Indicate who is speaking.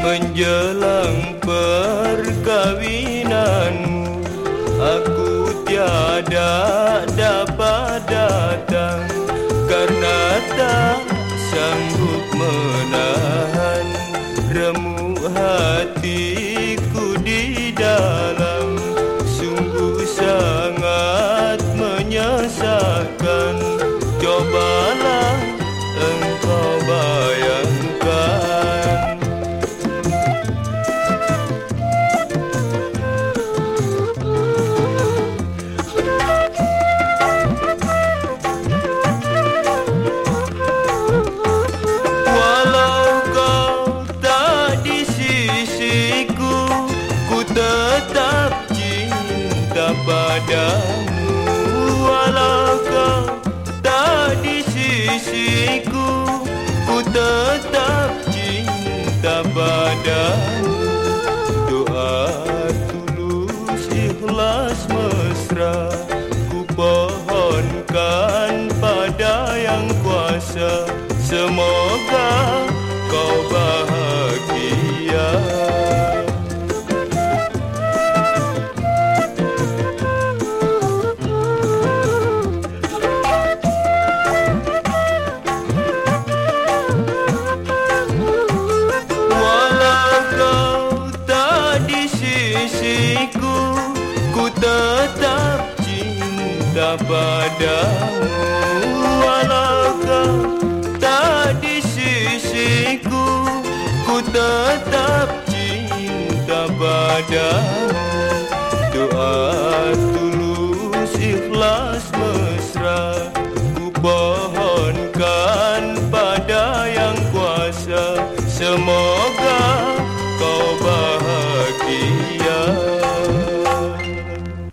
Speaker 1: menjelang perkahwinanmu Aku tiada dapat datang tetap cinta padamu Doa tulus ikhlas mesra. Ku pohonkan pada yang kuasa. Semoga kau bahagia tetap cinta padamu Walau kau tak di sisiku. Ku tetap cinta padamu. Doa tulus ikhlas mesra